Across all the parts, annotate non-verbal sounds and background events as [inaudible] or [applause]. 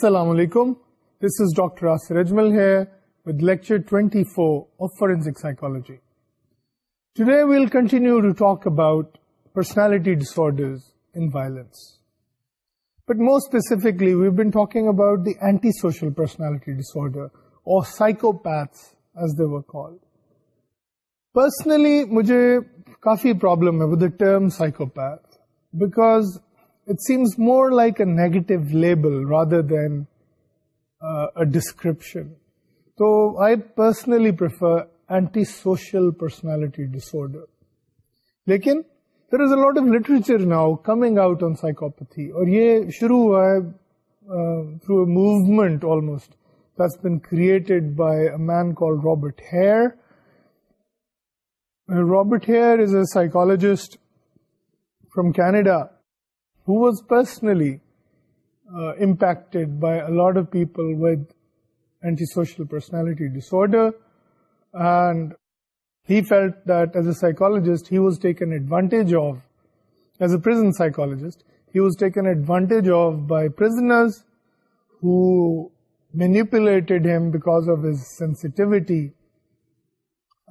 السلام علیکم this is ڈاکٹروجی today we'll continue to talk about personality this violence but more specifically we been talking about the anti social personality ڈسروپیتھ as the were personally مجھے کافی problem ہے term psychopath because more like a negative label rather than a description تو I personally personality disorder there a لو لائ نوپتھی اور یہ شروع ہے through movement almost bed by the Robert Hare Robert Hare is a سائکالڈا ڈسڈرٹ as اےکالٹی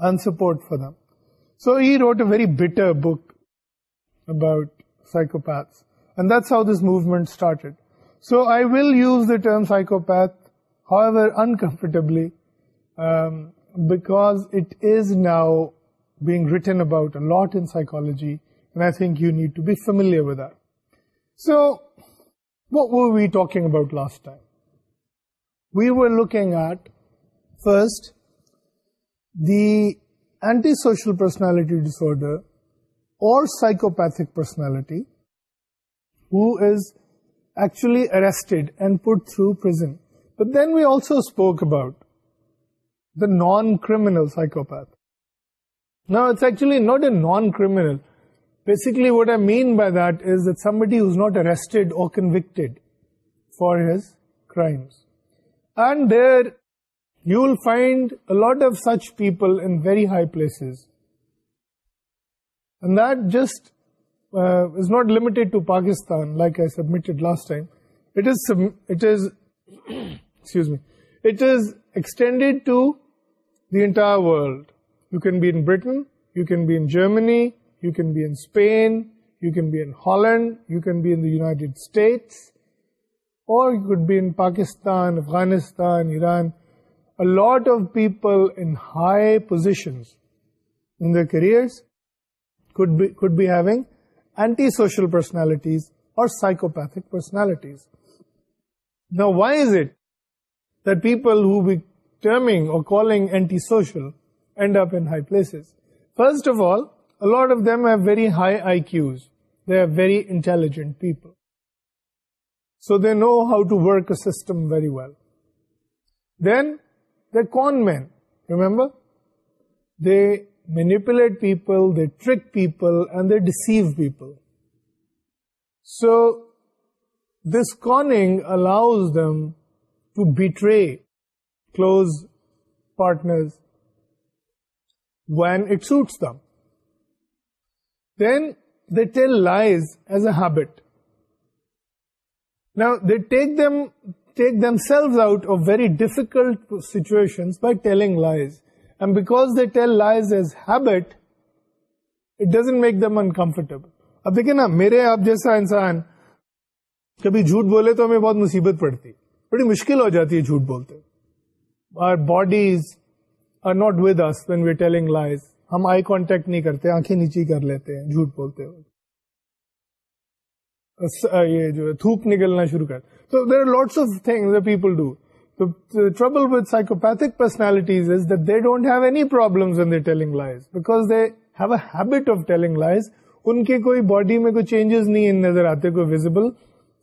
in support for them so he wrote a very butter book about psychopath the this movement started so I will use the term psychopath however uncomfortably back it is now being written about psychology you need to be family looking at first the anti social personality disorder اور psychopathic personality who is actually arrested and put through prison. But then we also spoke about the non-criminal psychopath. Now, it's actually not a non-criminal. Basically, what I mean by that is that somebody who's not arrested or convicted for his crimes. And there, you'll find a lot of such people in very high places. And that just uh, is not limited to Pakistan, like I submitted last time. It is [coughs] excuse me, it is extended to the entire world. You can be in Britain, you can be in Germany, you can be in Spain, you can be in Holland, you can be in the United States, or you could be in Pakistan, Afghanistan, Iran. A lot of people in high positions in their careers could be having antisocial personalities, or psychopathic personalities. Now, why is it that people who we terming or calling antisocial end up in high places? First of all, a lot of them have very high IQs. They are very intelligent people. So they know how to work a system very well. Then, they're con men, remember? They manipulate people, they trick people, and they deceive people. So this conning allows them to betray close partners when it suits them. Then they tell lies as a habit. Now they take themselves out of very difficult situations by telling lies. ان uncomfortable اب دیکھیں نا میرے آپ جیسا انسان کبھی جھوٹ بولے تو ہمیں بہت مصیبت پڑتی بڑی مشکل ہو جاتی ہے جھوٹ بولتے are bodies are not with us when we telling lies ہم آئی کانٹیکٹ نہیں کرتے آنکھیں نیچی کر لیتے ہیں جھوٹ بولتے ہوئے یہ جو تھوک نکلنا شروع کر تو there are lots of thing people do trouble psychopathic personalities don't have aims lies they habit of telling lies ان کے کوئی باڈی میں کوئی چینجز نہیں نظر آتے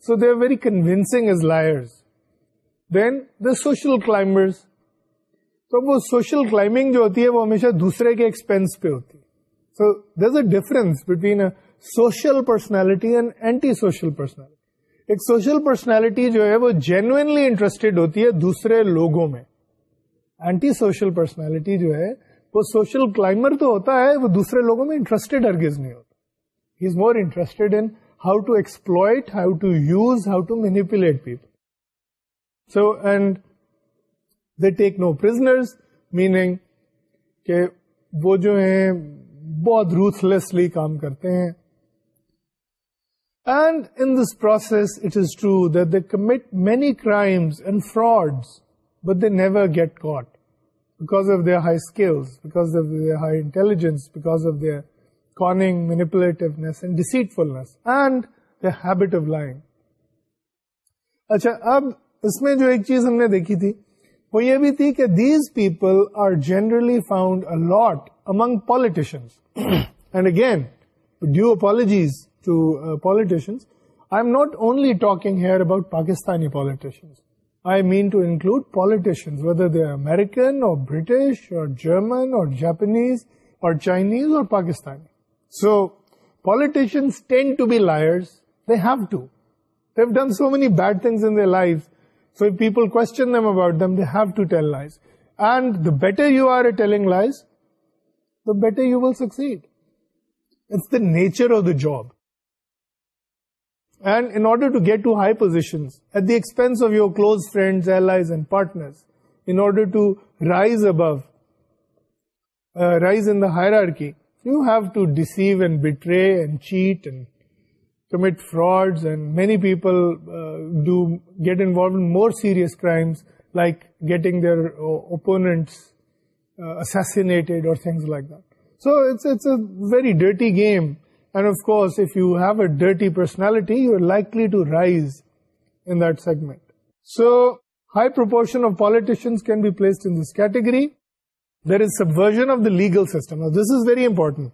so the very convincing liars then the social class تو وہ سوشل کلامبنگ جو ہوتی ہے وہ ہمیشہ دوسرے کے ایکسپینس پہ ہوتی ہے so there a difference between social personality and anti social personality ایک سوشل پرسنالٹی جو ہے وہ جینوئنلی انٹرسٹیڈ ہوتی ہے دوسرے لوگوں میں اینٹی سوشل پرسنالٹی جو ہے وہ سوشل کلائمر تو ہوتا ہے وہ دوسرے لوگوں میں انٹرسٹیڈ ارگز نہیں ہوتا he is more interested in how to exploit how to use how to manipulate people so and they take no prisoners meaning کہ وہ جو ہیں بہت روتھ لیسلی کام کرتے ہیں and in this process it is true that they commit many crimes and fraud but they never get caught back of their high skills because of their high intelligence because of their manipulativeness ڈیسیٹفلس line اچھا اب اس میں جو ایک چیز ہم نے دیکھی تھی وہ یہ بھی تھی کہ these people are generally found a lot among پالیٹیشن and again due پالیجیز to uh, politicians. I'm not only talking here about Pakistani politicians. I mean to include politicians, whether they're American or British or German or Japanese or Chinese or Pakistani. So politicians tend to be liars. They have to. They've done so many bad things in their lives. So if people question them about them, they have to tell lies. And the better you are at telling lies, the better you will succeed. It's the nature of the job. And under to get to high positions at the expense of your close friends rise you have to deceive اینڈرے people more serious like getting their opponents like sorry dirty game And of course, if you have a dirty personality, you're likely to rise in that segment. So, high proportion of politicians can be placed in this category. There is subversion of the legal system. Now, this is very important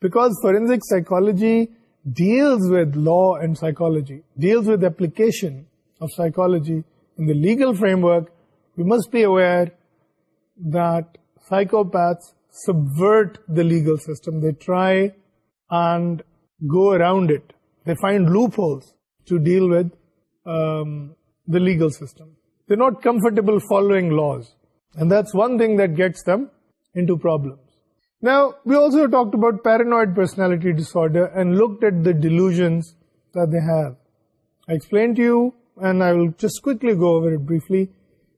because forensic psychology deals with law and psychology, deals with application of psychology in the legal framework. We must be aware that psychopaths subvert the legal system. They try and go around it. They find loopholes to deal with um, the legal system. They're not comfortable following laws, and that's one thing that gets them into problems. Now, we also talked about paranoid personality disorder and looked at the delusions that they have. I explained to you, and I will just quickly go over it briefly,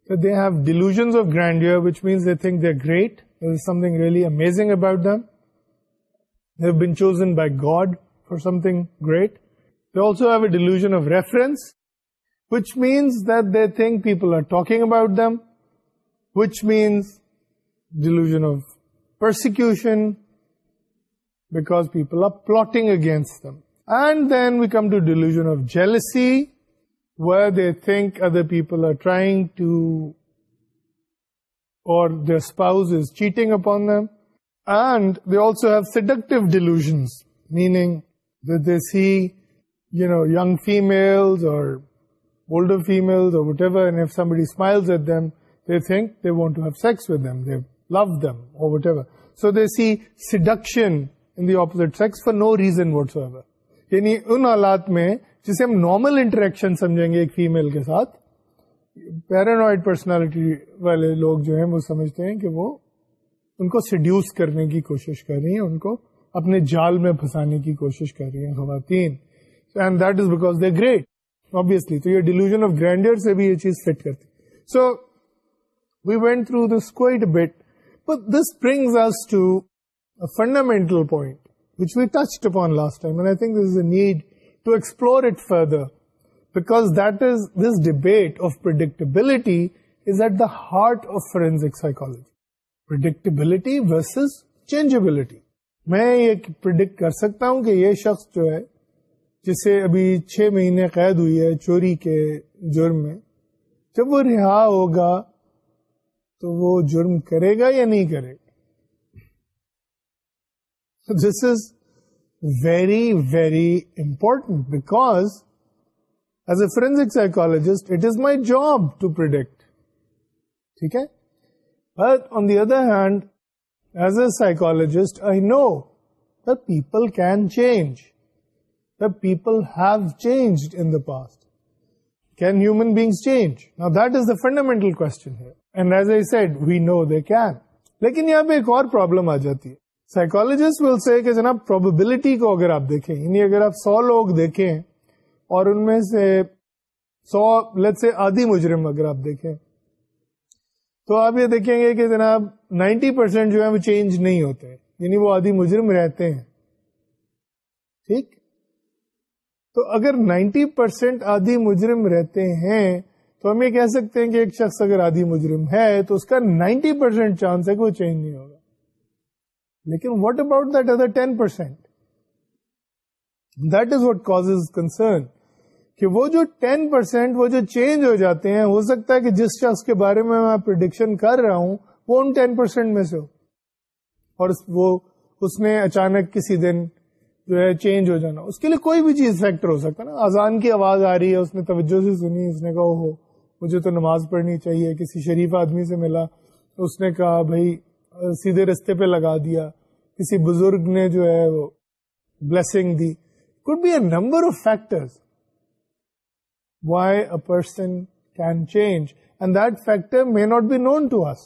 that they have delusions of grandeur, which means they think they're great. There is something really amazing about them. They have been chosen by God for something great. They also have a delusion of reference, which means that they think people are talking about them, which means delusion of persecution, because people are plotting against them. And then we come to delusion of jealousy, where they think other people are trying to, or their spouse is cheating upon them. So see seduction یعنی ان حالات میں جسے ہم normal interaction سمجھیں گے ایک female کے ساتھ پیرانوائڈ پرسنالٹی والے لوگ جو ہے وہ سمجھتے ہیں کہ وہ ان کو سیڈیوس کرنے کی کوشش کر رہی ہیں ان کو اپنے جال میں پھنسانے کی کوشش کر رہی ہیں خواتین and that is because they great obviously تو یہ ڈیلیوژ آف گرینڈ سے بھی یہ چیز فٹ کرتی so we went through this quite bit but this brings us to fundamental point which we touch upon think need to explore it further because this debate of predictability is at the heart of forensic psychology predictability versus changeability میں یہ predict کر سکتا ہوں کہ یہ شخص جو ہے جسے ابھی چھ مہینے قید ہوئی ہے چوری کے جرم میں جب وہ رہا ہوگا تو وہ جرم کرے گا یا نہیں کرے گا this is very very important because as a forensic psychologist it is my job to predict ٹھیک ہے but on the other hand as a psychologist I know the people can change the people have change in the past can human beings change that is the fundamental con as a said we know the can لیکن یہاں پہ ایک اور problem آ جاتی ہے psychologists ول سے کہ جناب پروبیبلٹی کو اگر آپ دیکھیں یعنی اگر آپ سو لوگ دیکھیں اور ان میں سے سو لے مجرم اگر آپ دیکھیں تو آپ یہ دیکھیں گے کہ جناب نائنٹی پرسینٹ جو ہے وہ چینج نہیں ہوتے یعنی وہ آدھی مجرم رہتے ہیں ٹھیک تو اگر نائنٹی پرسینٹ آدھی مجرم رہتے ہیں تو ہم یہ کہہ سکتے ہیں کہ ایک شخص اگر آدھی مجرم ہے تو اس کا نائنٹی پرسینٹ چانس ہے کہ وہ چینج نہیں ہوگا لیکن what about that other ten percent that is what cause concern کہ وہ جو ٹین پرسینٹ وہ جو چینج ہو جاتے ہیں ہو سکتا ہے کہ جس شخص کے بارے میں میں پرڈکشن کر رہا ہوں وہ ان ٹین پرسینٹ میں سے ہو اور وہ اس نے اچانک کسی دن جو ہے چینج ہو جانا اس کے لیے کوئی بھی چیز فیکٹر ہو سکتا ہے نا آزان کی آواز آ رہی ہے اس نے توجہ سے سنی اس نے کہا ہو مجھے تو نماز پڑھنی چاہیے کسی شریف آدمی سے ملا اس نے کہا بھائی سیدھے رستے پہ لگا دیا کسی بزرگ نے جو ہے وہ blessing the good be a number of factors why a پرسنج and دیکٹر may not be known to us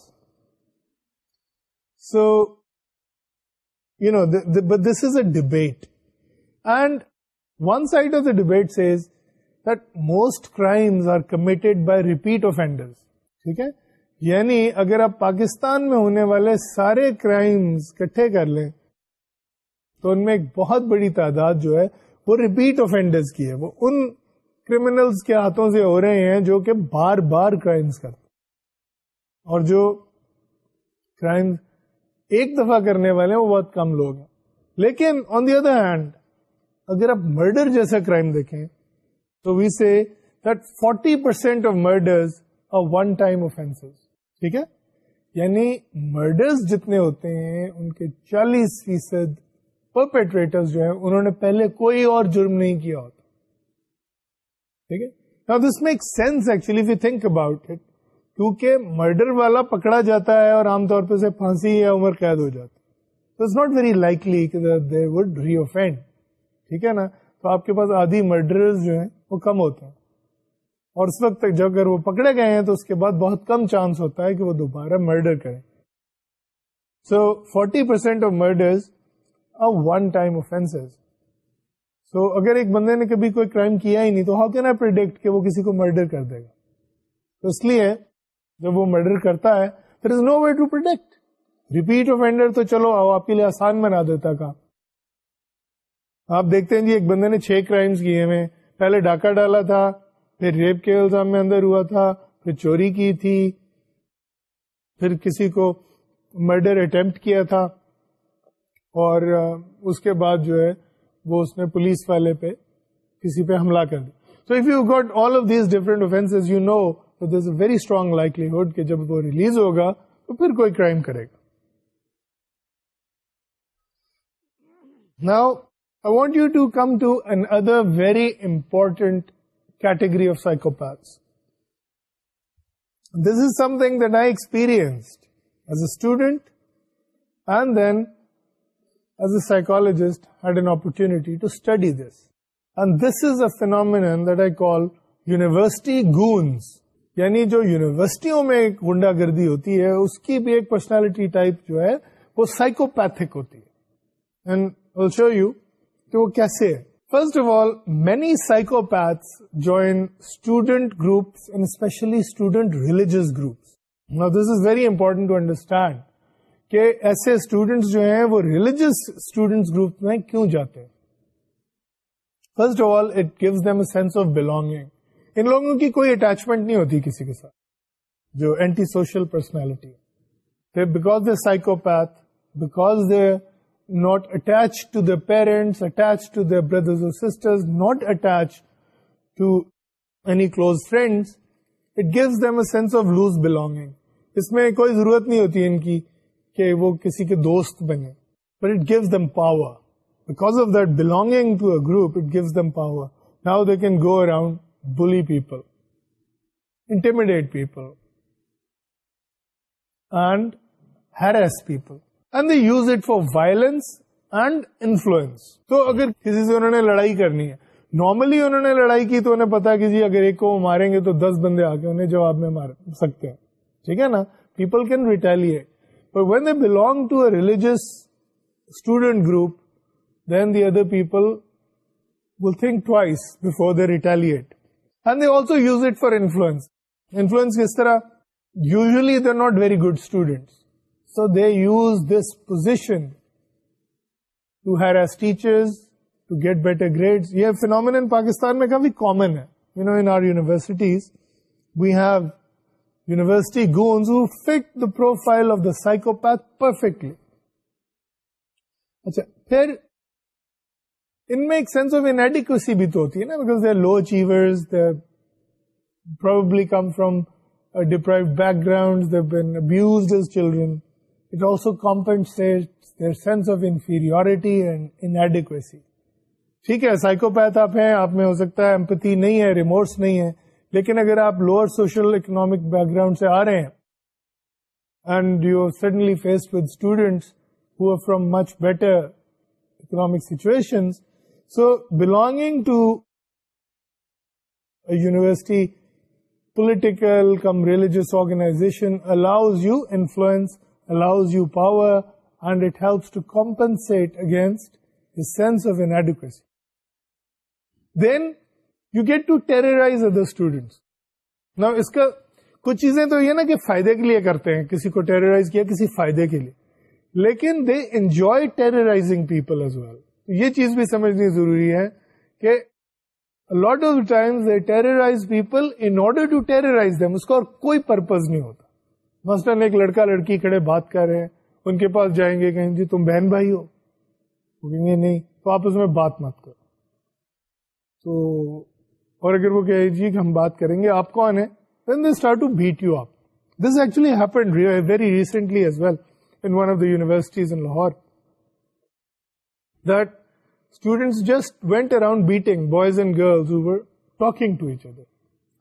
so you know this is a debate and one side of the debate most crimes are committed by repeat offender ٹھیک ہے یعنی اگر آپ پاکستان میں ہونے والے سارے crimes کٹھے کر لیں تو ان میں ایک بہت بڑی تعداد جو ہے وہ ریپیٹ آفینڈرز کی ہے وہ ان کے ہاتھوں سے ہو رہے ہیں جو کہ بار بار کرائمس کرتے اور جو کرائم ایک دفعہ کرنے والے ہیں وہ بہت کم لوگ ہیں لیکن آن دی ادر ہینڈ اگر آپ مرڈر جیسا کرائم دیکھیں تو we say that forty percent murders one time offence ٹھیک ہے یعنی مرڈرز جتنے ہوتے ہیں ان کے چالیس فیصد پرپیٹریٹر جو ہیں انہوں نے پہلے کوئی اور جرم نہیں کیا ہوتا ٹھیک ہے this make sense actually we think about it کیونکہ مرڈر والا پکڑا جاتا ہے اور عام طور پہ اسے پھانسی یا عمر قید ہو it's not very likely they would reoffend ٹھیک ہے نا تو آپ کے پاس آدھی مرڈر جو ہیں وہ کم ہوتے ہیں اور اس وقت تک جب اگر وہ پکڑے گئے ہیں تو اس کے بعد بہت کم چانس ہوتا ہے کہ وہ دوبارہ مرڈر کریں so forty percent of murders one time offence so so, اگر ایک بندے نے کبھی کوئی کرائم کیا ہی نہیں تو ہاؤ کین آئی پرڈکٹ کہ وہ کسی کو مرڈر کر دے گا تو اس لیے جب وہ مرڈر کرتا ہے there is no way to predict repeat تو چلو آؤ آپ کے لیے آسان بنا دیتا آپ دیکھتے ہیں جی ایک بندے نے چھ کرائمس کیے ہوئے پہلے ڈاکہ ڈالا تھا پھر ریپ کے الزام میں اندر ہوا تھا پھر چوری کی تھی پھر کسی کو مرڈر اٹمپٹ کیا تھا اور اس کے بعد جو ہے وہ اس نے پولیس والے پہ کسی پہ حملہ کر دیا so if you got all of these different offence you know this a very strong likely جب وہ ریلیز ہوگا تو پھر کوئی کرائم کرے گا now I want you to come to another very important category of psychopath this is something that I experienced as a student and then as a psychologist, had an opportunity to study this. And this is a phenomenon that I call university goons. یعنی جو یونیورسٹیوں میں گنڈا گردی ہوتی ہے اس کی بھی ایک پرسنالٹی ٹائپ جو ہے وہ سائیکوپیتھک ہوتی ہے اینڈ شو یو کہ وہ کیسے ہے first of all many psychopaths join student groups and especially student religious groups this is very important to understand کہ ایسے اسٹوڈینٹس جو ہیں وہ ریلیجیس اسٹوڈینٹس گروپ میں کیوں جاتے ہیں first of all it gives them a sense of belonging ان لوگوں کی کوئی اٹیچمنٹ نہیں ہوتی کسی کے ساتھ جو anti social personality psychopath because they not attach to the parents attach to the brothers اور sisters not attach to any close friends it gives them a sense of lose belonging اس میں کوئی ضرورت نہیں ہوتی ان کی کہ وہ کسی کے دوست بنے but it gives them power because of that to a group it gives them power now they can go around bully people intimidate people and harass people and they use it for violence and influence تو اگر کسی سے انہوں نے لڑائی کرنی ہے normally انہوں نے لڑائی کی تو انہیں پتا کہ جی اگر ایک کو ماریں گے تو دس بندے آ کے انہیں جواب میں مار سکتے ہیں ٹھیک ہے نا people can retaliate when they belong to a religious student group then the other people will think twice before they retaliate and they also use it for influence influence کس طرح usually there not very good student so they use this position to harass teachers to get better grade یہ phenomena Pakistan میں کافی common ہے university goes you فک the profile of the psychopath perfectly اچھا پھر ان میں ایک سینس آف انڈیکسی بھی تو ہوتی ہے نا It love compensates their sense of inferiority and inadequacy. ٹھیک ہے سائیکوپیتھ آپ ہیں آپ میں ہو سکتا ہے امپتی نہیں ہے ریموٹس نہیں ہے لیکن اگر آپ lower social economic background سے آ رہے ہیں and you suddenly face with students who are from much better economic situation so belong to university political cum religious organization allows you influence allows you power and it helps to compensate against sense of N ایڈوکریسی then you get to terrorize other students نا اس کا کچھ چیزیں تو یہ نا کہ فائدے کے لیے کرتے ہیں کسی کو ٹیررائز کیا کسی فائدے کے لیے لیکن they enjoy people as well یہ چیز بھی سمجھنی ضروری ہے کہ lot of they people in order to terrorize them اس کا اور کوئی پرپز نہیں ہوتا مثلاً ایک لڑکا لڑکی کھڑے بات کر رہے ہیں ان کے پاس جائیں گے کہیں جی تم بہن بھائی ہو کہیں گے نہیں تو آپ اس میں بات مت کرو تو اگر وہ کہ جی ہم بات کریں گے آپ کون ہیں when they start to beat you آپ this ایکچولیٹلیوراہ just went around beating boys and girls to each other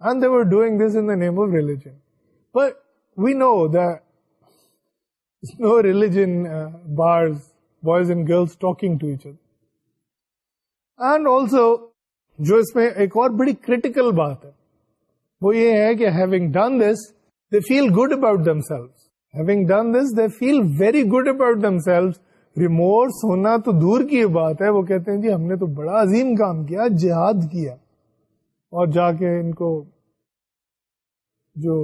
and they're doing this in name of religion but we know their religion bias boys and girls talking to each other and also جو اس میں ایک اور بڑی critical بات ہے وہ یہ ہے کہ having done this they feel good about them self having done this they feel very good about them self remorse ہونا تو دور کی بات ہے وہ کہتے ہیں جی ہم نے تو بڑا عظیم کام کیا جہاد کیا اور جا کے ان کو جو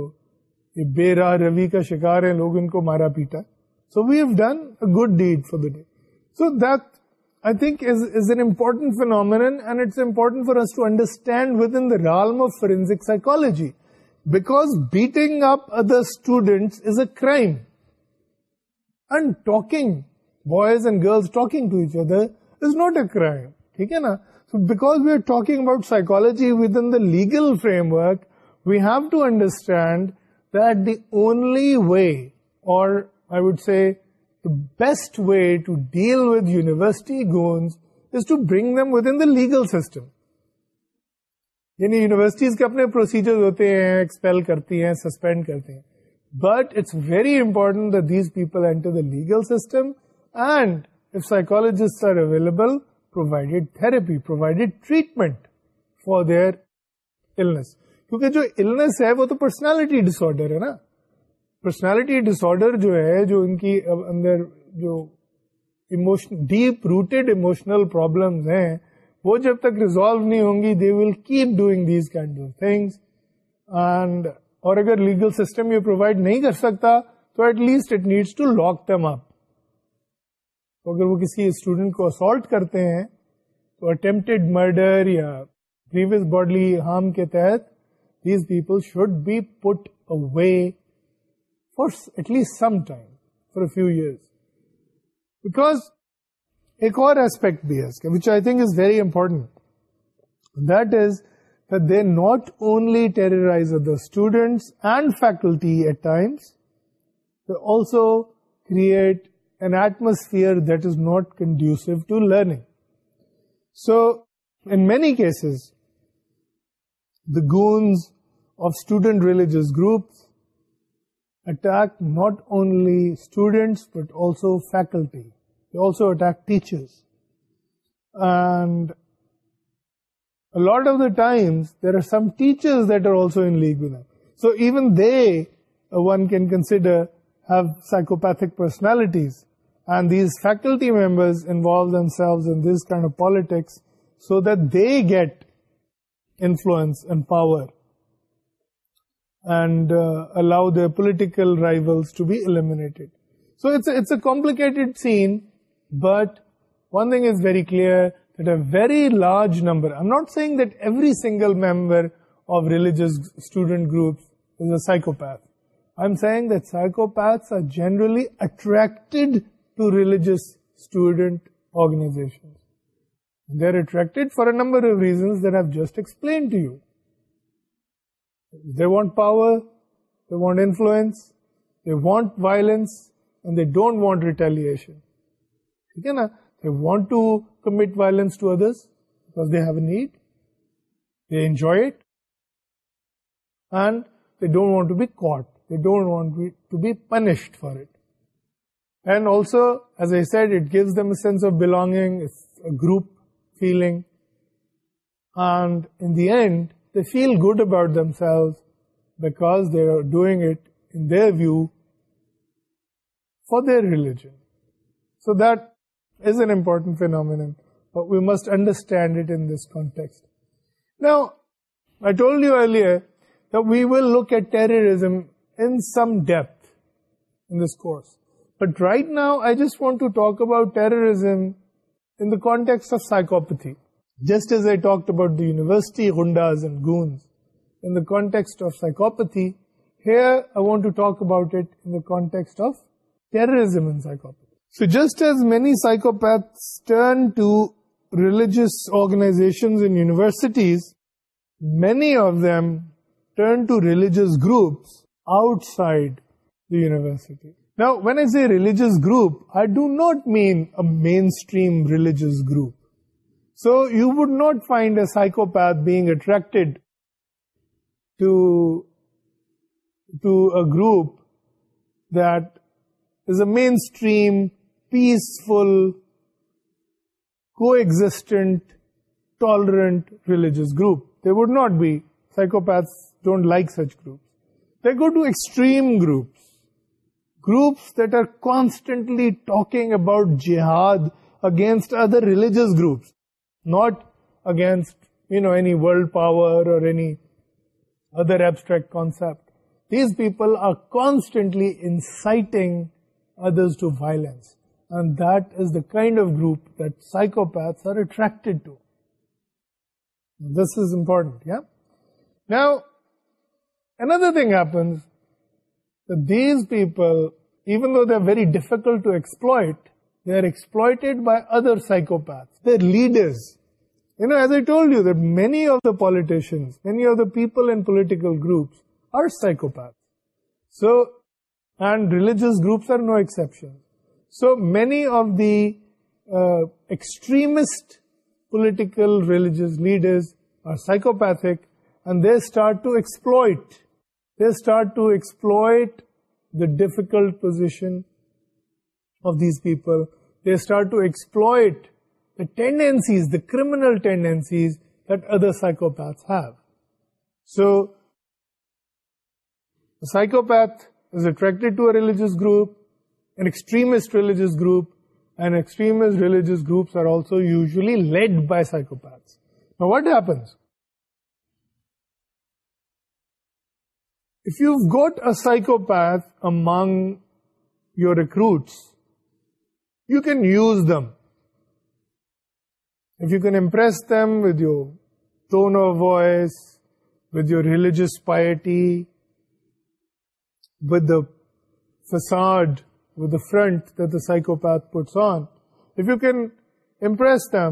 بے راہ روی کا شکار ہے لوگ ان کو مارا پیٹا so we have done a good deed for the day so that I think is an important phenomenon, and it's important for us to understand within the realm of forensic psychology, because beating up other students is a crime, and talking, boys and girls talking to each other, is not a crime. Okay, na? So because we are talking about psychology within the legal framework, we have to understand that the only way, or I would say best way to deal with university goons is to bring them within the legal system یعنی universities کے اپنے procedure ہوتے ہیں expel کرتی ہیں suspend کرتے ہیں but it's very important these people enter the legal system and if psychologist are available provided therapy provided treatment for their illness کیونکہ جو النس ہے وہ تو پرسنالٹی ڈس آرڈر ہے نا پرسنالٹی ڈس آرڈر جو ہے جو ان کی اندر جو ڈیپ روٹیڈ ہیں وہ جب تک ریزالو نہیں ہوں گی they will keep doing these kind of things and اور اگر لیگل سسٹم یہ پرووائڈ نہیں کر سکتا تو at least it needs to lock them up اگر وہ کسی اسٹوڈینٹ کو اسالٹ کرتے ہیں تو اٹمپٹیڈ مرڈر یا پریویس باڈلی ہارم کے تحت these people should be put away for at least some time, for a few years. Because ek aur aspect bhi hai, which I think is very important. That is that they not only terrorize the students and faculty at times, they also create an atmosphere that is not conducive to learning. So, in many cases, the goons of student religious groups attack not only students but also faculty. They also attack teachers. And a lot of the times, there are some teachers that are also in league with them. So even they, uh, one can consider, have psychopathic personalities. And these faculty members involve themselves in this kind of politics so that they get influence and power political rivals seen but one thing is very clear the very large number I not seeing every single member of religious student group psychopath آئیگ this are generalized religious student organization there attract for members you want power and want return ٹھیک ہے نا want to violence need and belong group feeling They feel good about themselves because they are doing it, in their view, for their religion. So that is an important phenomenon, but we must understand it in this context. Now, I told you earlier that we will look at terrorism in some depth in this course. But right now, I just want to talk about terrorism in the context of psychopathy. Just as I talked about the university Gundas and goons in the context of psychopathy, here I want to talk about it in the context of terrorism and psychopathy. So just as many psychopaths turn to religious organizations and universities, many of them turn to religious groups outside the university. Now, when I say religious group, I do not mean a mainstream religious group. So you would not find a psychopath being attracted to a group that is a mainstream, peaceful, coexistent, tolerant religious group. They would not be. Psychopaths don't like such groups. They go to extreme groups. Groups that are constantly talking about jihad against other religious groups not against, any world power or any other abstract concept. These people are constantly inciting others to violence. And that is the kind of group that psychopaths are attracted to. This is important, yeah? Now, another thing happens, that these people, even though they're very difficult to exploit, they are exploited by other psychopaths. They're leaders. As I told you that many of the politicians, many of the people in political groups are psychopaths. And religious groups are no exception. So many of the uh, extremist political religious leaders are psychopathic, and they start to exploit the difficult position of this people they start to ایسپلوئٹنسیز کردر psychopath psychopath attracts group and extremist religious group and extremist religious گروپسو usually led by psychopath witness if you got a psychopath among your recruits tone of voice with your religious piety with a psychopath puts on if you can impress them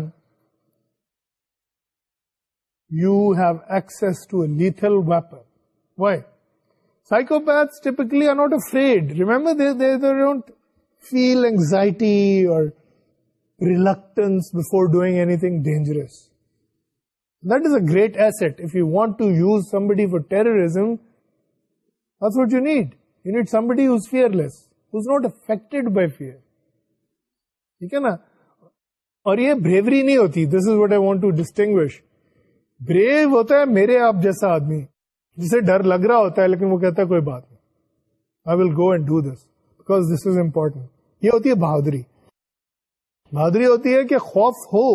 you have access to a لیل weapon why psychopathically not a Fred ریمبرٹ feel anxiety اور reluctance before doing anything dangerous that is a great asset if you want to use somebody for terrorism fearless not affect by fear ٹھیک ہے نا اور یہ bravery نہیں ہوتی this is what I want to distinguish brave ہوتا ہے میرے آپ جیسا آدمی جسے ڈر لگ رہا ہوتا ہے لیکن وہ کہتا ہے کوئی بات نہیں I will go and do this because this is important یہ ہوتی ہے بہادری بہادری ہوتی ہے کہ خوف ہو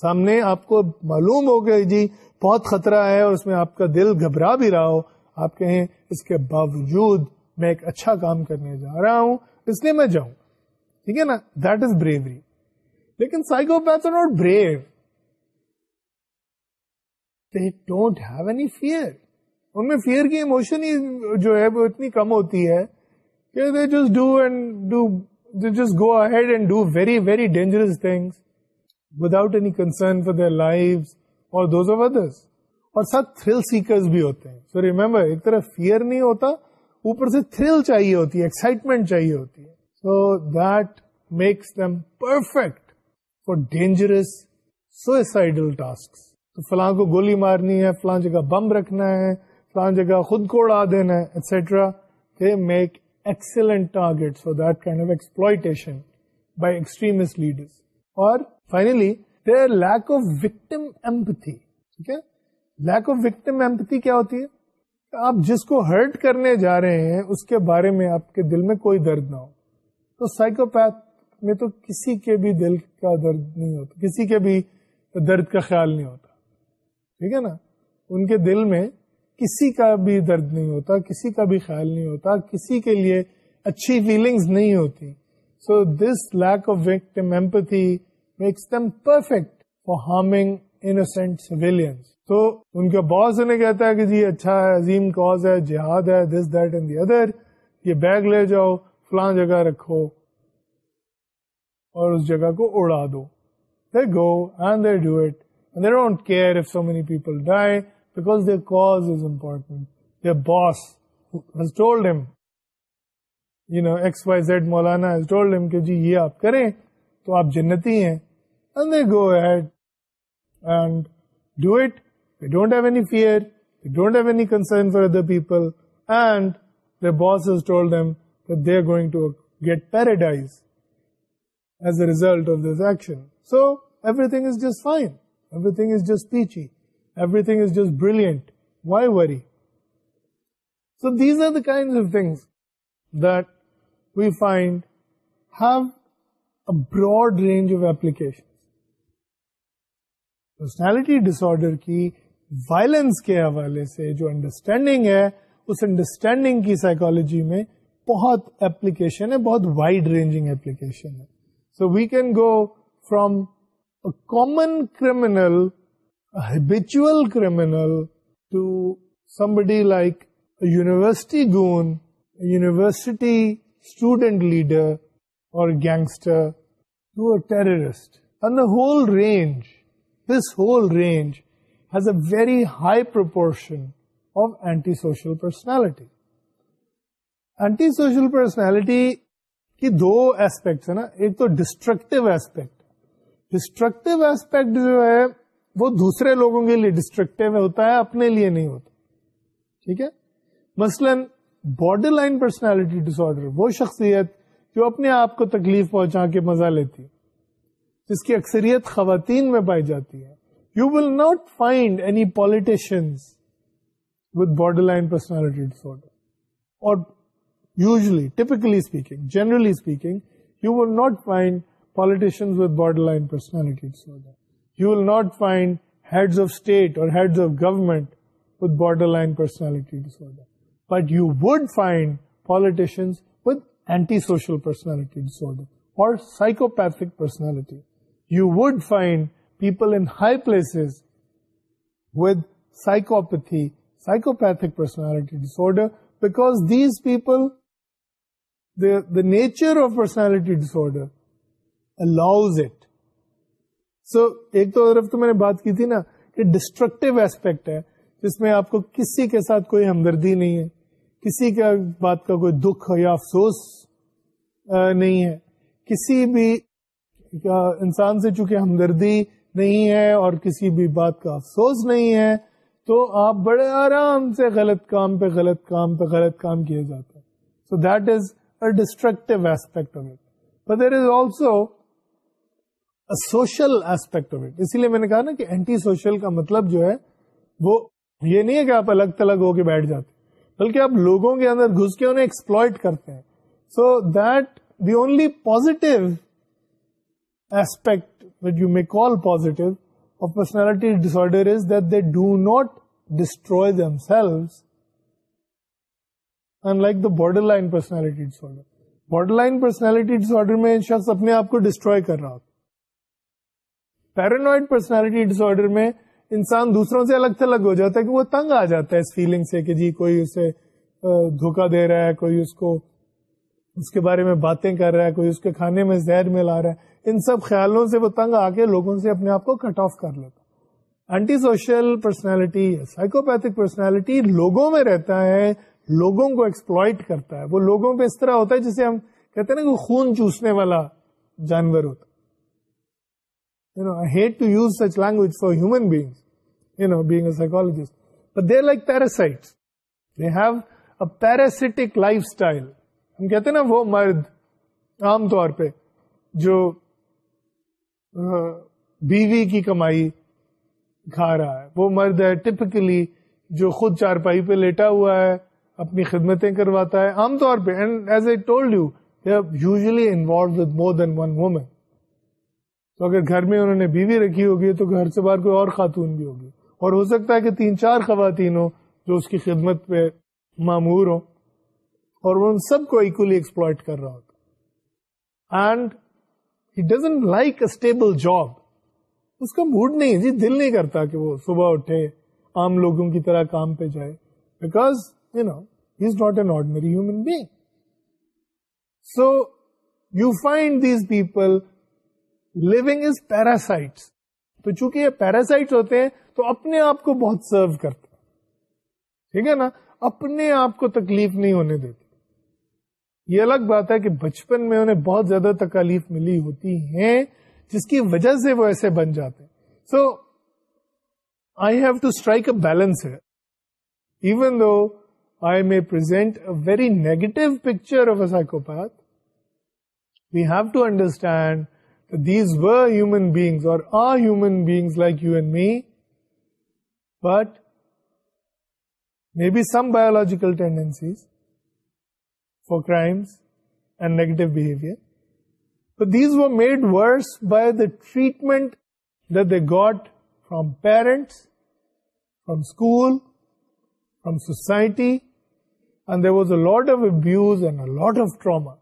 سامنے آپ کو معلوم ہو کہ جی بہت خطرہ ہے اور اس میں آپ کا دل گھبرا بھی رہا ہو آپ کہیں اس کے باوجود میں ایک اچھا کام کرنے جا رہا ہوں اس لیے میں جاؤں ٹھیک ہے نا دیٹ از بریوری لیکن are brave they don't have any fear ان میں فیئر کی اموشن جو ہے وہ اتنی کم ہوتی ہے they just do and do they just go ahead and do very very dangerous things without any concern for their life اور دوز آف ادرس اور ساتھ تھرل سیکرز بھی ہوتے ہیں سو ریمبر ایک طرف فیئر نہیں ہوتا اوپر سے تھرل چاہیے ہوتی ہے ایکسائٹمنٹ چاہیے ہوتی ہے so that makes them perfect for dangerous suicidal task تو فلاں کو گولی مارنی ہے فلاں جگہ بم رکھنا ہے فلاں جگہ خود کو اڑا دینا ہے etcetera they make excellent targets for that kind of exploitation by extremist leaders. Or finally, their lack of victim empathy. Okay? Lack of victim empathy کیا ہوتی ہے آپ جس کو ہرٹ کرنے جا رہے ہیں اس کے بارے میں آپ کے دل میں کوئی درد نہ ہو تو سائیکوپیتھ میں تو کسی کے بھی دل کا درد نہیں ہوتا کسی کے بھی درد کا خیال نہیں ہوتا ٹھیک ہے نا ان کے دل میں کسی کا بھی درد نہیں ہوتا کسی کا بھی خیال نہیں ہوتا کسی کے لیے اچھی فیلنگز نہیں ہوتی so this lack of victim empathy makes them perfect for harming innocent civilians تو ان کا کہتا ہے کہ جی اچھا ہے عظیم کاز ہے جہاد ہے this that and the other یہ بیگ لے جاؤ فلاں جگہ رکھو اور اس جگہ کو اڑا دو they go and they do it they don't care if so many people die boss told مولانا جی یہ آپ کریں تو آپ جنتی ہیں boss has told they are going to get paradise as a result of this everything is just fine everything is just he everything is just Braille why worry so these are the kind of thing they find have a broad range of application personality disorder کی violence کے حوالے سے جو understanding ہے اس understanding کی psychology میں بہت application ہے بہت وائڈ رینجنگ ایپلیکیشن ہے so we can go from common Kharal habitual criminal to somebody like a university goon, a university student leader or a gangster to a terrorist. And the whole range, this whole range has a very high proportion of antisocial personality. Antisocial personality کی دو aspects ہیں نا ایک تو destructive aspect destructive aspect جو ہے وہ دوسرے لوگوں کے لیے ڈسٹرکٹیو ہوتا ہے اپنے لیے نہیں ہوتا ٹھیک ہے مثلاً بارڈر لائن پرسنالٹی ڈس آرڈر وہ شخصیت جو اپنے آپ کو تکلیف پہنچا کے مزہ لیتی جس کی اکثریت خواتین میں پائی جاتی ہے you will not find any politicians with borderline personality dish order اور usually typically speaking generally speaking you will not find politician with borderline personality dish order You will not find heads of state or heads of government with borderline personality disorder. But you would find politicians with antisocial personality disorder or psychopathic personality. You would find people in high places with psychopathy, psychopathic personality disorder, because these people, the nature of personality disorder allows it. So ایک تو طرف تو میں نے بات کی تھی نا کہ ڈسٹرکٹیو ایسپیکٹ ہے جس میں آپ کو کسی کے ساتھ کوئی ہمدردی نہیں ہے کسی کا بات کا کوئی دکھ یا افسوس نہیں ہے کسی بھی انسان سے چونکہ ہمدردی نہیں ہے اور کسی بھی بات کا افسوس نہیں ہے تو آپ بڑے آرام سے غلط کام پہ غلط کام پہ غلط کام کیے جاتے ہیں so that is a destructive aspect of it but there is also social aspect of it اسی لیے میں نے کہا نا کہ اینٹی سوشل کا مطلب جو ہے وہ یہ نہیں ہے کہ آپ الگ تلگ ہو کے بیٹھ جاتے بلکہ آپ لوگوں کے اندر گھس کے انہیں ایکسپلوئٹ کرتے ہیں so that the only positive aspect what you may call positive personality dish order is that they do not them ڈسٹروس in like the borderline personality dish order borderline personality order میں شخص اپنے آپ کو destroy کر رہا ہوتا paranoid personality ڈس order میں انسان دوسروں سے الگ تھلگ ہو جاتا ہے کہ وہ تنگ آ جاتا ہے اس فیلنگ سے کہ جی کوئی اسے دھوکا دے رہا ہے کوئی اس کو اس کے بارے میں باتیں کر رہا ہے کوئی اس کے کھانے میں زہر ملا رہا ہے ان سب خیالوں سے وہ تنگ آ کے لوگوں سے اپنے آپ کو کٹ آف کر لیتا anti social personality psychopathic personality لوگوں میں رہتا ہے لوگوں کو ایکسپلوئٹ کرتا ہے وہ لوگوں پہ اس طرح ہوتا ہے جسے ہم کہتے ہیں نا کہ خون چوسنے والا جانور ہوتا ہے You you know, know, I hate to use such language for human beings, being a psychologist. But they're like parasites. They have a parasitic lifestyle. ہم کہتے ہیں نا وہ مرد عام طور پہ جو بیوی کی کمائی کھا رہا ہے وہ مرد ہے ٹپکلی جو خود چارپائی پہ لیٹا ہوا ہے اپنی خدمتیں کرواتا ہے عام طور پہ and as I told you usually involve with more than one تو اگر گھر میں انہوں نے بیوی رکھی ہوگی تو گھر سے باہر کوئی اور خاتون بھی ہوگی اور ہو سکتا ہے کہ تین چار خواتین ہوں جو اس کی خدمت پہ معمور ہوں اور وہ ان سب کو ایکسپلوئٹ کر رہا ہوتا and he doesn't like a stable job اس کا موڈ نہیں جی دل نہیں کرتا کہ وہ صبح اٹھے عام لوگوں کی طرح کام پہ جائے because you know he is not an ordinary human being so you find these people is parasites تو چونکہ یہ پیراسائٹس ہوتے ہیں تو اپنے آپ کو بہت سرو کرتے ٹھیک ہے نا اپنے آپ کو تکلیف نہیں ہونے دیتے یہ الگ بات ہے کہ بچپن میں انہیں بہت زیادہ تکالیف ملی ہوتی ہیں جس کی وجہ سے وہ ایسے بن جاتے so I have to strike a balance ہے even though I may present a very negative picture of a psychopath we have to understand that these were human beings or are human beings like you and me, but maybe some biological tendencies for crimes and negative behavior. But these were made worse by the treatment that they got from parents, from school, from society, and there was a lot of abuse and a lot of trauma.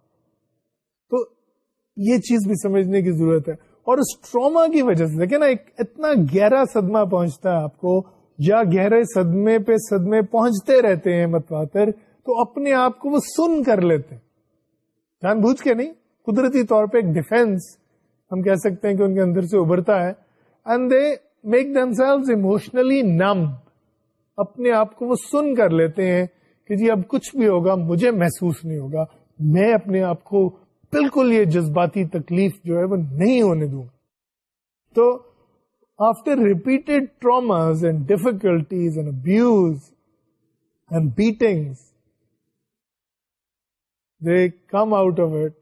یہ چیز بھی سمجھنے کی ضرورت ہے اور اس trauma کی وجہ سے دیکھیں نا ایک اتنا گہرا صدمہ پہنچتا ہے آپ کو یا گہرے صدمے پہ صدمے پہنچتے رہتے ہیں متواتر تو اپنے آپ کو وہ سن کر لیتے ہیں جان بوجھ کے نہیں قدرتی طور پہ ایک ڈیفینس ہم کہہ سکتے ہیں کہ ان کے اندر سے ابھرتا ہے and they make them cell emotionally numb اپنے آپ کو وہ سن کر لیتے ہیں کہ جی اب کچھ بھی ہوگا مجھے محسوس نہیں ہوگا میں اپنے آپ کو بالکل یہ جذباتی تکلیف جو ہے وہ نہیں ہونے دوں گا تو after repeated traumas and difficulties and abuse and beating they come out of it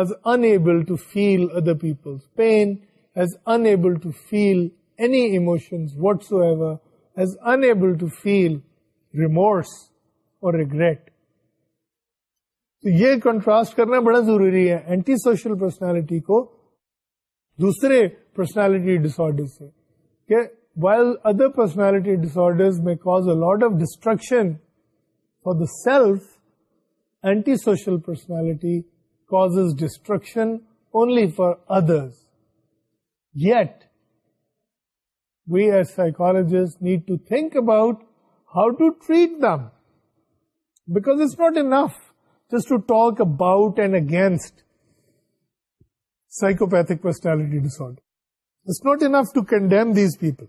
as unable to feel other people pain as unable to feel any emotion whatsoever as unable to feel remorse اور regret تو یہ contrast کرنا بڑا ضروری ہے anti social personality کو دوسرے personality ڈس order سے کہ وائل ادر پرسنالٹی ڈس آرڈر میں cause a lot of destruction for the self anti social personality cause destruction only for others yet we as psychologists need to think about how to treat them because it's not enough to talk about and against psychopathic personality disorder not enough to condemn these people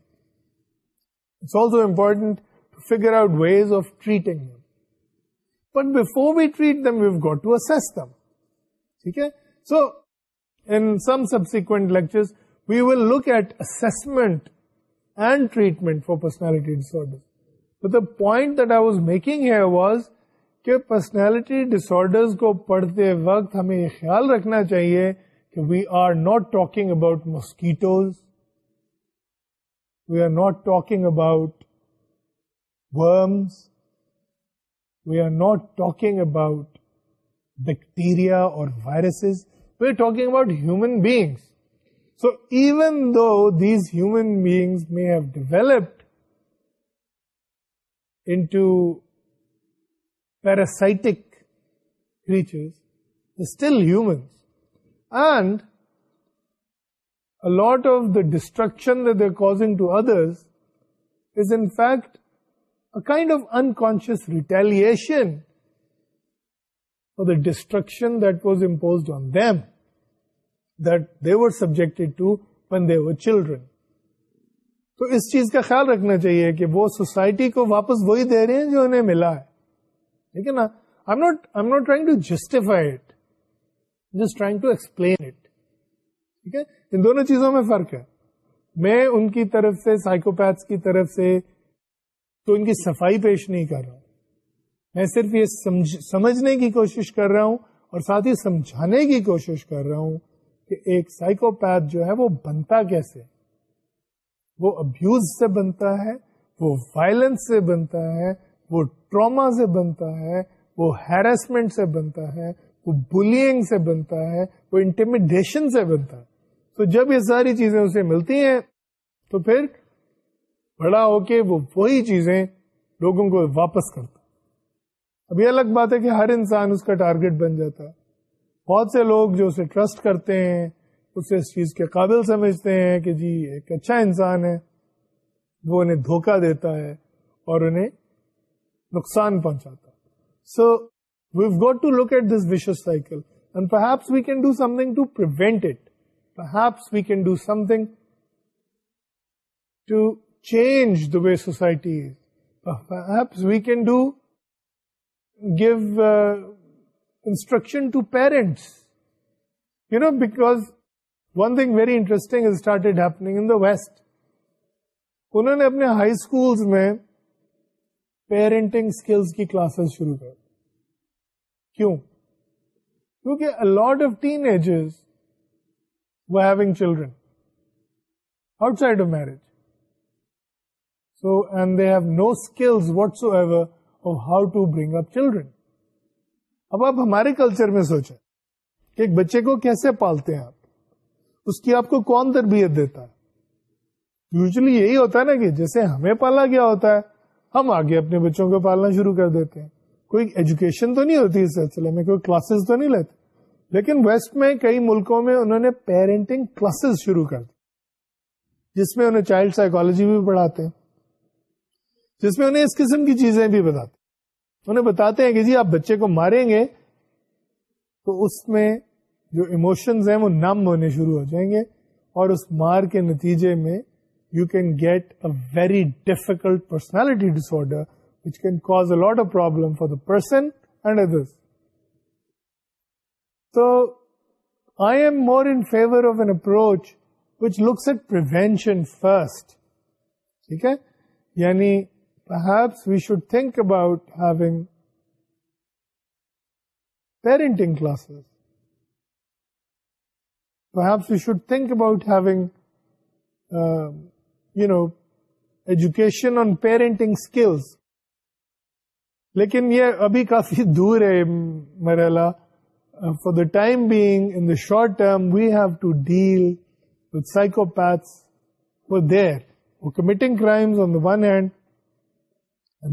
it's also important figure out ways of treating but by treat them you got to assume ٹھیک ہے so in some subsequent lecture we will look at assessment and treatment for personality disorder point دیکھ was personality disorders کو پڑھتے وقت ہمیں یہ خیال رکھنا چاہیے کہ we are not talking about mosquitoes we are not talking about worms we are not talking about bacteria اور viruses we are talking about human beings so even though these human beings may have developed into parasitic still causing and others of the destruction a to of is retaliation a kind of that was imposed destruction them, that on were that to when to were children تو اس چیز کا خیال رکھنا چاہیے کہ وہ society کو واپس وہی دے رہے ہیں جو انہیں ملا ہے ٹھیک ہے نا I not I not trying to justify it just trying to explain it ٹھیک ہے ان دونوں چیزوں میں فرق ہے میں ان کی طرف سے سائیکوپیتھ کی طرف سے تو ان کی صفائی پیش نہیں کر رہا ہوں میں صرف یہ سمجھ, سمجھنے کی کوشش کر رہا ہوں اور ساتھ ہی سمجھانے کی کوشش کر رہا ہوں کہ ایک سائیکوپیتھ جو ہے وہ بنتا کیسے وہ ابیوز سے بنتا ہے وہ وائلنس سے بنتا ہے وہ ٹراما سے بنتا ہے وہ ہیرسمنٹ سے بنتا ہے وہ بلینگ سے بنتا ہے وہ انٹیمیڈیشن سے بنتا ہے تو جب یہ ساری چیزیں اسے ملتی ہیں تو پھر بڑا ہو کے وہ وہی چیزیں لوگوں کو واپس کرتا اب یہ الگ بات ہے کہ ہر انسان اس کا ٹارگٹ بن جاتا ہے بہت سے لوگ جو اسے ٹرسٹ کرتے ہیں اسے اس چیز کے قابل سمجھتے ہیں کہ جی ایک اچھا انسان ہے وہ انہیں دھوکہ دیتا ہے اور انہیں نقصان پہنچاتا so we've got to look at this cycle and perhaps we can do something to prevent it perhaps we can do something to change the way society perhaps we can do give instruction to parents you know because one thing very interesting is started happening in the west انہوں نے اپنے high schools میں parenting skills کی classes شروع کر کیوں کیونکہ a lot of of ten edges having children outside marriage so and they have no skills what's how to bring up children اب آپ ہمارے کلچر میں سوچیں کہ ایک بچے کو کیسے پالتے ہیں آپ اس کی آپ کو کون تربیت دیتا ہے یوزلی یہی ہوتا ہے نا کہ جیسے ہمیں پالا گیا ہوتا ہے ہم آگے اپنے بچوں کو پالنا شروع کر دیتے ہیں کوئی ایجوکیشن تو نہیں ہوتی اس سلسلے میں کوئی کلاسز تو نہیں لیتے لیکن ویسٹ میں کئی ملکوں میں انہوں نے پیرنٹنگ کلاسز شروع کر دی جس میں انہیں چائلڈ سائیکولوجی بھی پڑھاتے ہیں جس میں انہیں اس قسم کی چیزیں بھی بتاتے انہیں بتاتے ہیں کہ جی آپ بچے کو ماریں گے تو اس میں جو ایموشنز ہیں وہ نم ہونے شروع ہو جائیں گے اور اس مار کے نتیجے میں you can get a very difficult personality disorder which can cause lot of problem forces and other تو I am more enough looks ٹھیک ہے یعنی perhaps we should think about having parenting classes perhaps we should think about having you know education on parenting skills لیکن یہ ابھی کافی دور ہے مریالہ for the time term we have to deal with there on the one hand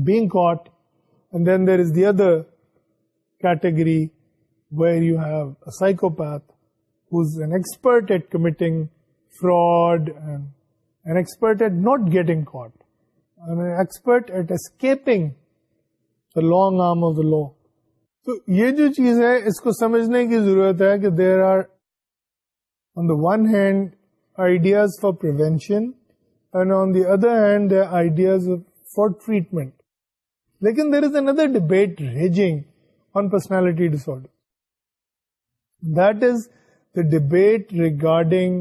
being caught then there is the other category where you have psychopath path an expert at committing fraud and an expert at not getting caught, not an expert at escaping the long arm of the law. تو یہ جو چیز ہے اس کو سمجھنے کی ضرورت ہے کہ there are on the one hand ideas for prevention and on the other hand the ideas for treatment لیکن there is another debate raging on personality dish order is the debate regarding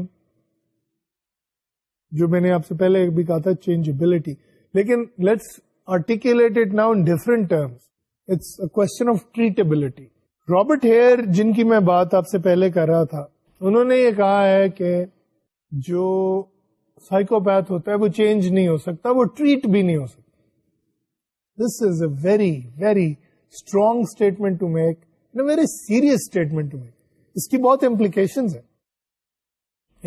جو میں نے آپ سے پہلے بھی کہا تھا چینجبلٹی لیکن let's articulate it now in different terms it's a question of treatability Robert hair جن کی میں بات آپ سے پہلے کر رہا تھا انہوں نے یہ کہا ہے کہ جو سائیکوپیتھ ہوتا ہے وہ چینج نہیں ہو سکتا وہ ٹریٹ بھی نہیں ہو سکتا this is a very very strong statement to make very serious statement to make اس کی بہت امپلیکیشن ہیں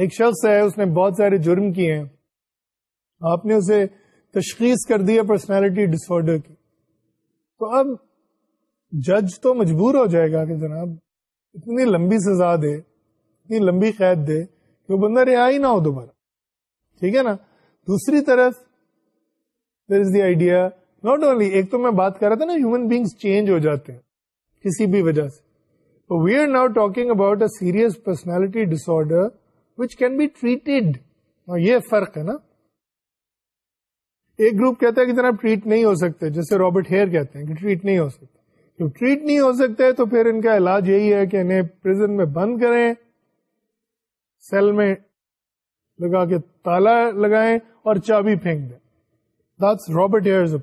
ایک شخص ہے اس نے بہت سارے جرم کیے ہیں آپ نے اسے تشخیص کر دی ہے پرسنالٹی کی تو اب جج تو مجبور ہو جائے گا کہ جناب اتنی لمبی سزا دے اتنی لمبی قید دے کہ وہ بندہ رہائی ہی نہ ہو دوبارہ ٹھیک ہے نا دوسری طرف there is the idea not only ایک تو میں بات کر رہا تھا نا ہیومن بینگس چینج ہو جاتے ہیں کسی بھی وجہ سے تو we are now talking about a serious personality dish order which can be treated یہ فرق ہے نا ایک گروپ کہتا ہے کہ جناب ٹریٹ نہیں ہو سکتے جیسے رابرٹ ہیئر کہتے ہیں کہ ٹریٹ نہیں ہو سکتے کیوں ٹریٹ نہیں ہو سکتے تو پھر ان کا علاج یہی ہے کہ انہیں پرزن میں بند کریں سیل میں لگا کے تالا لگائیں اور چابی پھینک دیں this Robert hair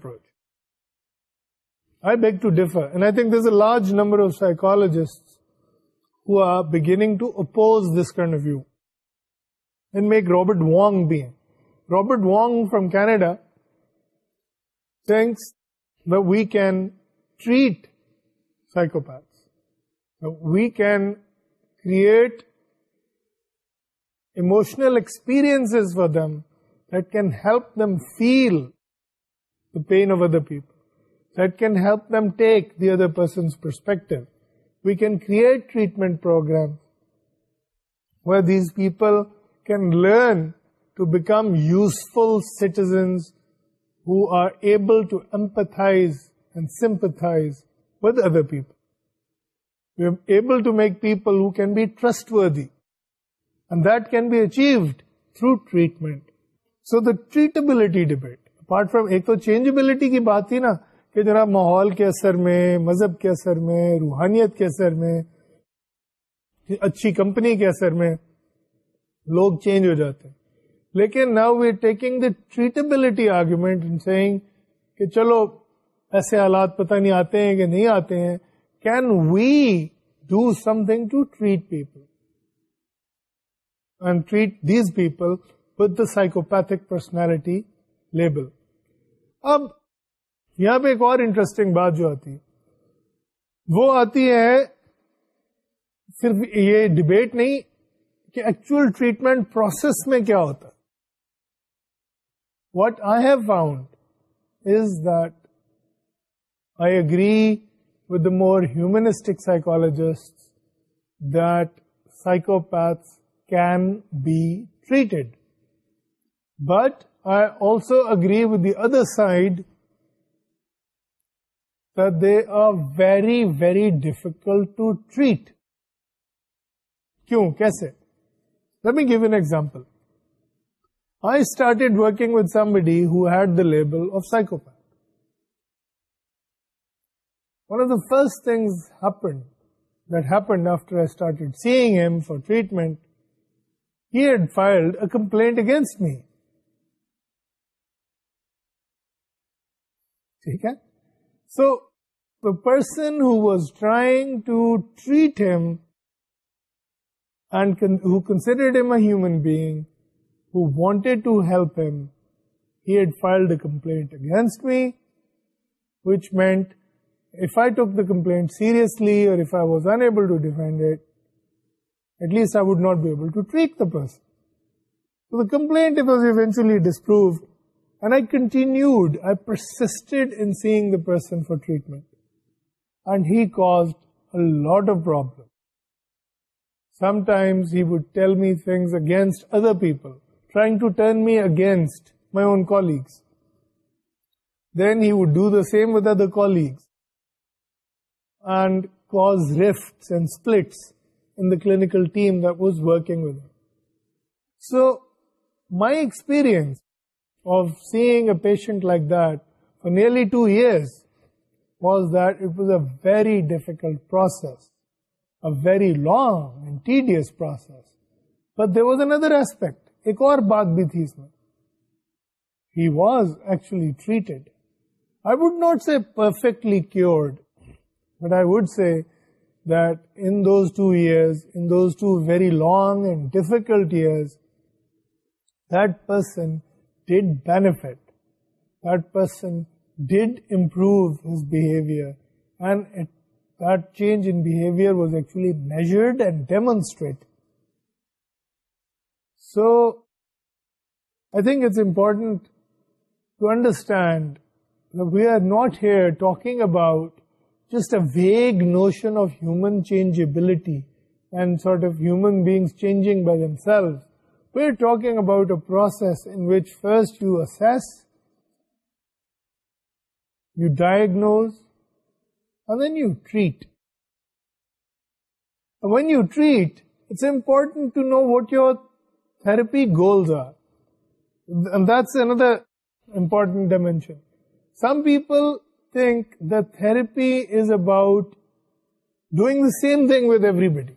I beg to differ this a large number of psychologists are beginning to oppose this کرنڈ of view میں ایک رابرٹ وانگ بھی ہیں Robert Wang from thinks the we can treat psychopath we can create emotional experience for them that can help them feel the pain of other people that can help them take the other person's perspective we can create treatment programme these people can learn to become useful able to able to empathise and other with other people able to make people who can be trust And that can be achieved through treatment so the treatability debate apart from ایک تو changeability کی بات تھی نا کہ جناب ماحول کے اثر میں مذہب کے اثر میں روحانیت کے اثر میں اچھی کمپنی کے اثر میں لوگ چینج ہو جاتے ہیں لیکن now we taking the treatability argument seeing کہ چلو ایسے حالات پتہ نہیں آتے ہیں کہ نہیں آتے ہیں can we do something to treat people and treat these people with the psychopathic personality label اب یہاں پہ ایک اور انٹرسٹنگ بات جو آتی ہے وہ آتی ہے صرف یہ ڈبیٹ نہیں کہ ایکچوئل ٹریٹمنٹ پروسیس میں کیا ہوتا what I have found is that I agree with the more humanistic psychologist that psychopath can be treated but I also agree with the other side that they are very very difficult to treat کیوں کیسے let me give you an example i started working with somebody who had the label of psychopath one of the first things happened that happened after i started seeing him for treatment he had filed a complaint against me ٹھیک ہے so person who was trying to treat him and who considered him a human being, who wanted to help him. He had filed a complaint against me, which meant if I took the complaint seriously or if I was unable to defend it, at least I would not be able to treat the person. So the complaint was eventually disproved, and I continued, I persisted in seeing the person for treatment. And he caused a lot of problems. Sometimes he would tell me things against other people, trying to turn me against my own colleagues. Then he would do the same with other colleagues and cause rifts and splits in the clinical team that was working with him. So my experience of seeing a patient like that for nearly 2 years was that it was a very difficult process. Very long tedious process but other aspect ایک اور بات بھی تھی اس میں long and difficult year that person did bet person did improve and That change in behavior was actually measured and demonstrated. So, I think it's important to understand that we are not here talking about just a vague notion of human changeability and sort of human beings changing by themselves. We're talking about a process in which first you assess, you diagnose, and then you treat. And when you treat, it's important to know what your therapy goals are. And that's another important dimension. Some people think that therapy is about doing the same thing with everybody.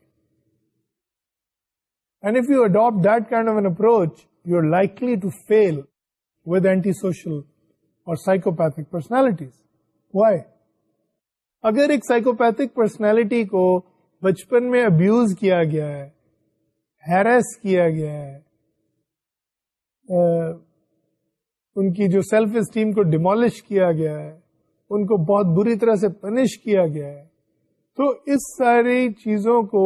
And if you adopt that kind of an approach, you're likely to fail with antisocial or psychopathic personalities. Why? اگر ایک psychopathic personality کو بچپن میں abuse کیا گیا ہے Harris کیا گیا ہے ان کی جو سیلف اسٹیم کو ڈیمالش کیا گیا ہے ان کو بہت بری طرح سے پنش کیا گیا ہے تو اس ساری چیزوں کو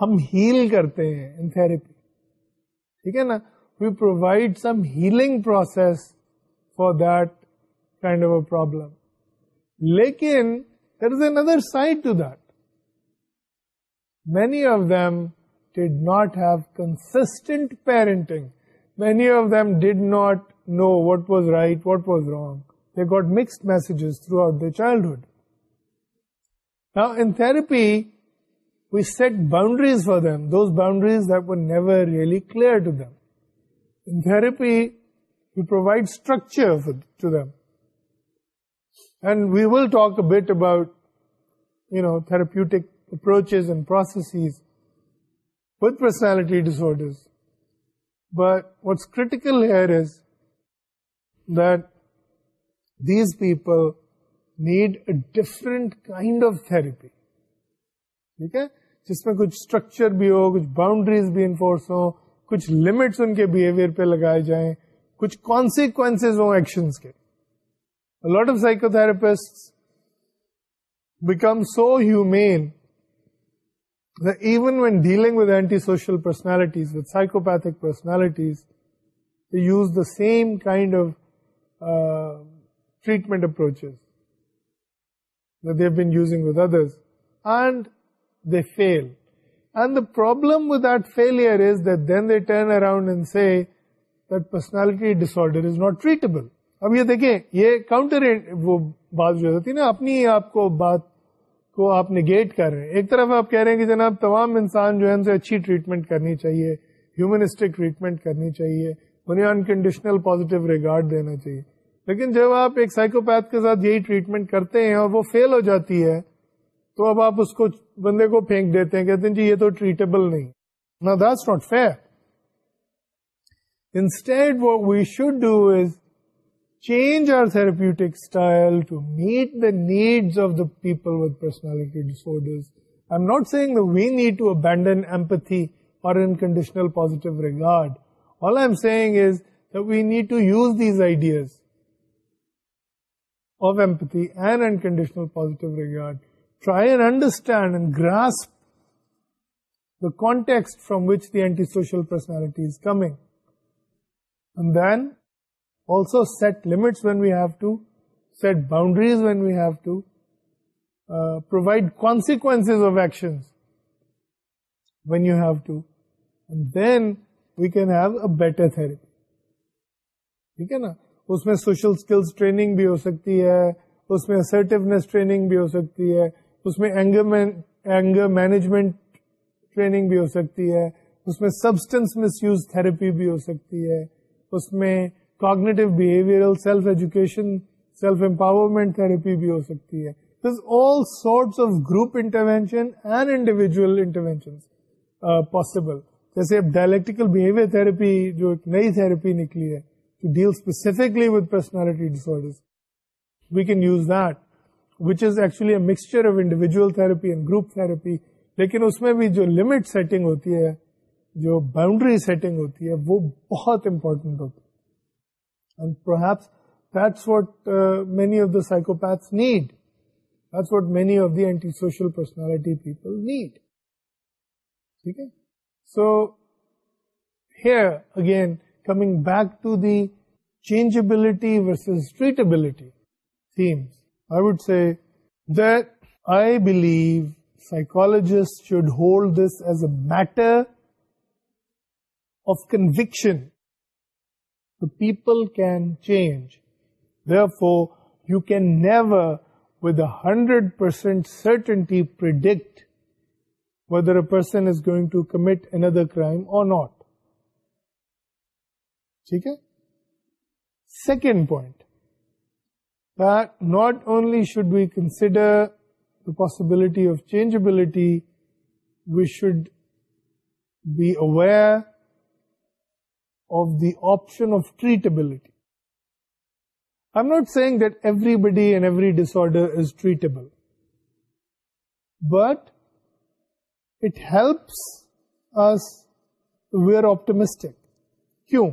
ہم ہیل کرتے ہیں ان تھراپی ٹھیک ہے نا we provide some healing process for that kind of a problem Lekin, there is another side to that. Many of them did not have consistent parenting. Many of them did not know what was right, what was wrong. They got mixed messages throughout their childhood. Now, in therapy, we set boundaries for them, those boundaries that were never really clear to them. In therapy, we provide structure to them. And we will talk but about you know therapeutic approach and process with personality disorder what crazy people need a different kind of therapy ٹھیک ہے جس میں کچھ structure بھی ہو کچھ boundaries بھی enforce ہو کچھ لمٹس ان کے بہیویئر پہ لگائے جائیں کچھ کانسیکوینس ہوں ایکشنس کے A lot of psychotherapists become so humane that even when dealing with antisocial personalities, with psychopathic personalities, they use the same kind of uh, treatment approaches that they've been using with others, and they fail. And the problem with that failure is that then they turn around and say that personality disorder is not treatable. اب یہ دیکھیں یہ counter وہ بات جو ہوتی ہے نا اپنی آپ کو بات کو آپ نگیٹ کر رہے ہیں ایک طرف آپ کہہ رہے ہیں کہ جناب تمام انسان جو ہے ان سے اچھی ٹریٹمنٹ کرنی چاہیے ہیومنسٹک ٹریٹمنٹ کرنی چاہیے انہیں انکنڈیشنل پوزیٹو ریگارڈ دینا چاہیے لیکن جب آپ ایک سائیکوپیتھ کے ساتھ یہی ٹریٹمنٹ کرتے ہیں اور وہ فیل ہو جاتی ہے تو اب آپ اس کو بندے کو پھینک دیتے ہیں کہتے ہیں جی یہ تو ٹریٹبل نہیں نا this not fair instead we should do is change oh therapeutical positive regard ٹرائیسٹینڈ گراسیکس فرام وچ دیوشل پرسنالٹی کمنگ دین بیٹرپی uh, ٹھیک ہے نا اس میں سوشل اسکلس ٹریننگ بھی ہو سکتی ہے اس میں اینگر مینجمنٹ ٹریننگ بھی ہو سکتی ہے اس میں سبسٹینس مس یوز تھراپی بھی ہو سکتی ہے اس میں cognitive behaviour self education self empowerment therapy بھی ہو سکتی ہے all sorts of group intervention intervention and individual possible جیسے اب ڈائلیکٹیکل بہیویئر تھراپی جو ایک نئی تھراپی نکلی ہے to deal specifically with personality disorders we can use that which is actually a mixture of individual therapy and group therapy لیکن اس میں بھی جو لمٹ سیٹنگ ہوتی ہے جو باؤنڈری سیٹنگ ہوتی ہے وہ بہت امپورٹنٹ ہوتی ہے And perhaps that's what uh, many of the psychopaths need. That's what many of the antisocial personality people need. Okay? So, here again, coming back to the changeability versus treatability themes, I would say that I believe psychologists should hold this as a matter of conviction people can change you can never with a hundred percent certainty predict whether a person is going to commit another crime or not ٹھیک ہے second point that only should we consider the possibility of changeability we should be aware of the option of treatability. I'm not saying that everybody and every disorder is treatable, but it helps us we're optimistic. کیوں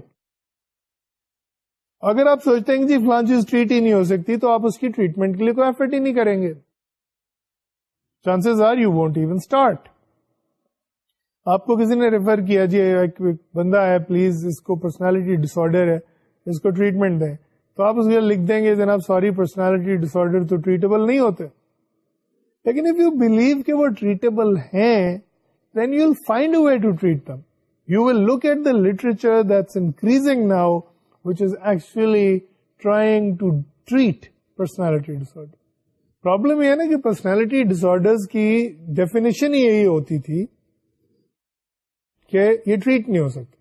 اگر آپ سوچتے ہیں جی چیز treat ہی نہیں ہو سکتی تو آپ اس کی ٹریٹمنٹ کے لیے کوئی ایفرٹ ہی نہیں کریں گے chances are you want even start آپ کو کسی نے ریفر کیا جی ایک بندہ ہے پلیز اس کو پرسنالٹی ڈس آڈر ہے اس کو ٹریٹمنٹ دیں تو آپ اس کے لکھ دیں گے جناب سوری پرسنالٹی ڈس آرڈر تو ٹریٹبل نہیں ہوتے لیکن اف یو بلیو کہ وہ ٹریٹبل ہیں then you will find a way to treat them you will look at the literature that's increasing now which is actually trying to treat personality dish order problem یہ ہے نا کہ personality ڈس order کی definition یہی ہوتی تھی کہ یہ ٹریٹ نہیں ہو سکتی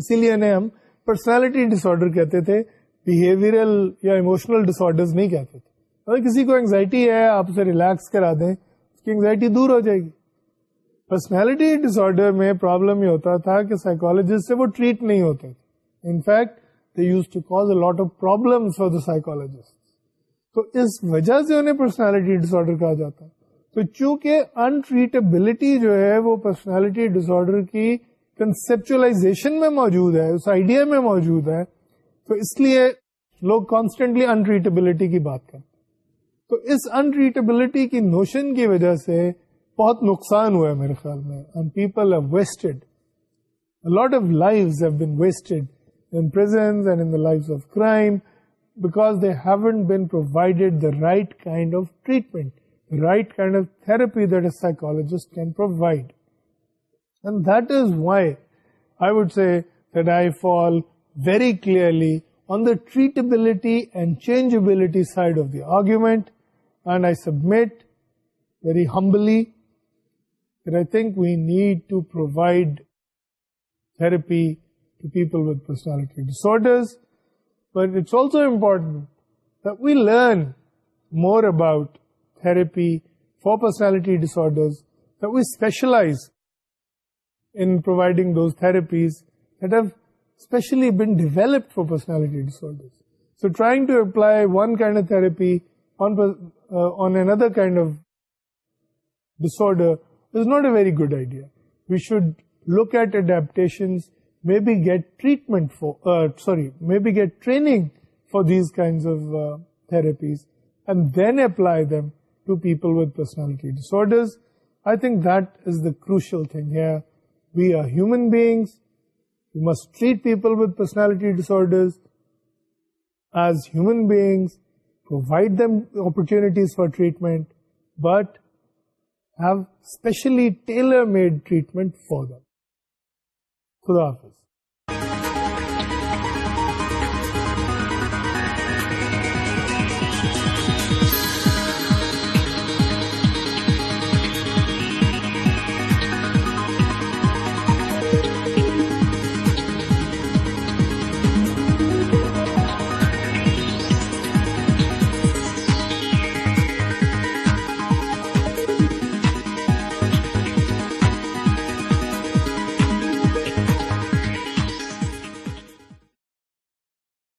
اسی لیے انہیں ہم پرسنالٹی ڈس آرڈر کہتے تھے بہیویئرل یا اموشنل ڈس آرڈر نہیں کہتے تھے اگر کسی کو اینگزائٹی ہے آپ اسے ریلیکس کرا دیں اس کی اینگزائٹی دور ہو جائے گی پرسنالٹی ڈس آرڈر میں پرابلم یہ ہوتا تھا کہ سائیکولوجسٹ سے وہ ٹریٹ نہیں ہوتے تھے they use to cause lot of problem for the psychologist تو اس وجہ سے انہیں پرسنالٹی ڈس آرڈر کہا جاتا ہے تو چونکہ انٹریٹیبلٹی جو ہے وہ پرسنالٹی ڈس آرڈر کی کنسپچلائزیشن میں موجود ہے اس آئیڈیا میں موجود ہے تو اس لیے لوگ کانسٹینٹلی انریٹیبلٹی کی بات کرتے تو اس انریٹیبلٹی کی نوشن کی وجہ سے بہت نقصان ہوا ہے میرے خیال میں lot of life been wasted prisons and life of crime because they been provided the right kind of treatment the right kind of therapy that a psychologist can provide. And that is why I would say that I fall very clearly on the treatability and changeability side of the argument, and I submit very humbly that I think we need to provide therapy to people with personality disorders, but it's also important that we learn more about therapy for personality disorders, that we specialize in providing those therapies that have specially been developed for personality disorders. So trying to apply one kind of therapy on uh, another kind of disorder is not a very good idea. We should look at adaptations, maybe get treatment for, uh, maybe get training for these kinds of uh, therapies, and then apply them to people with personality dis I think that is the crucial thing ہے we are human beings we must treat people with personality disorders as human beings provide them opportunities for treatment but have especially tailor made treatment for them خدا حافظ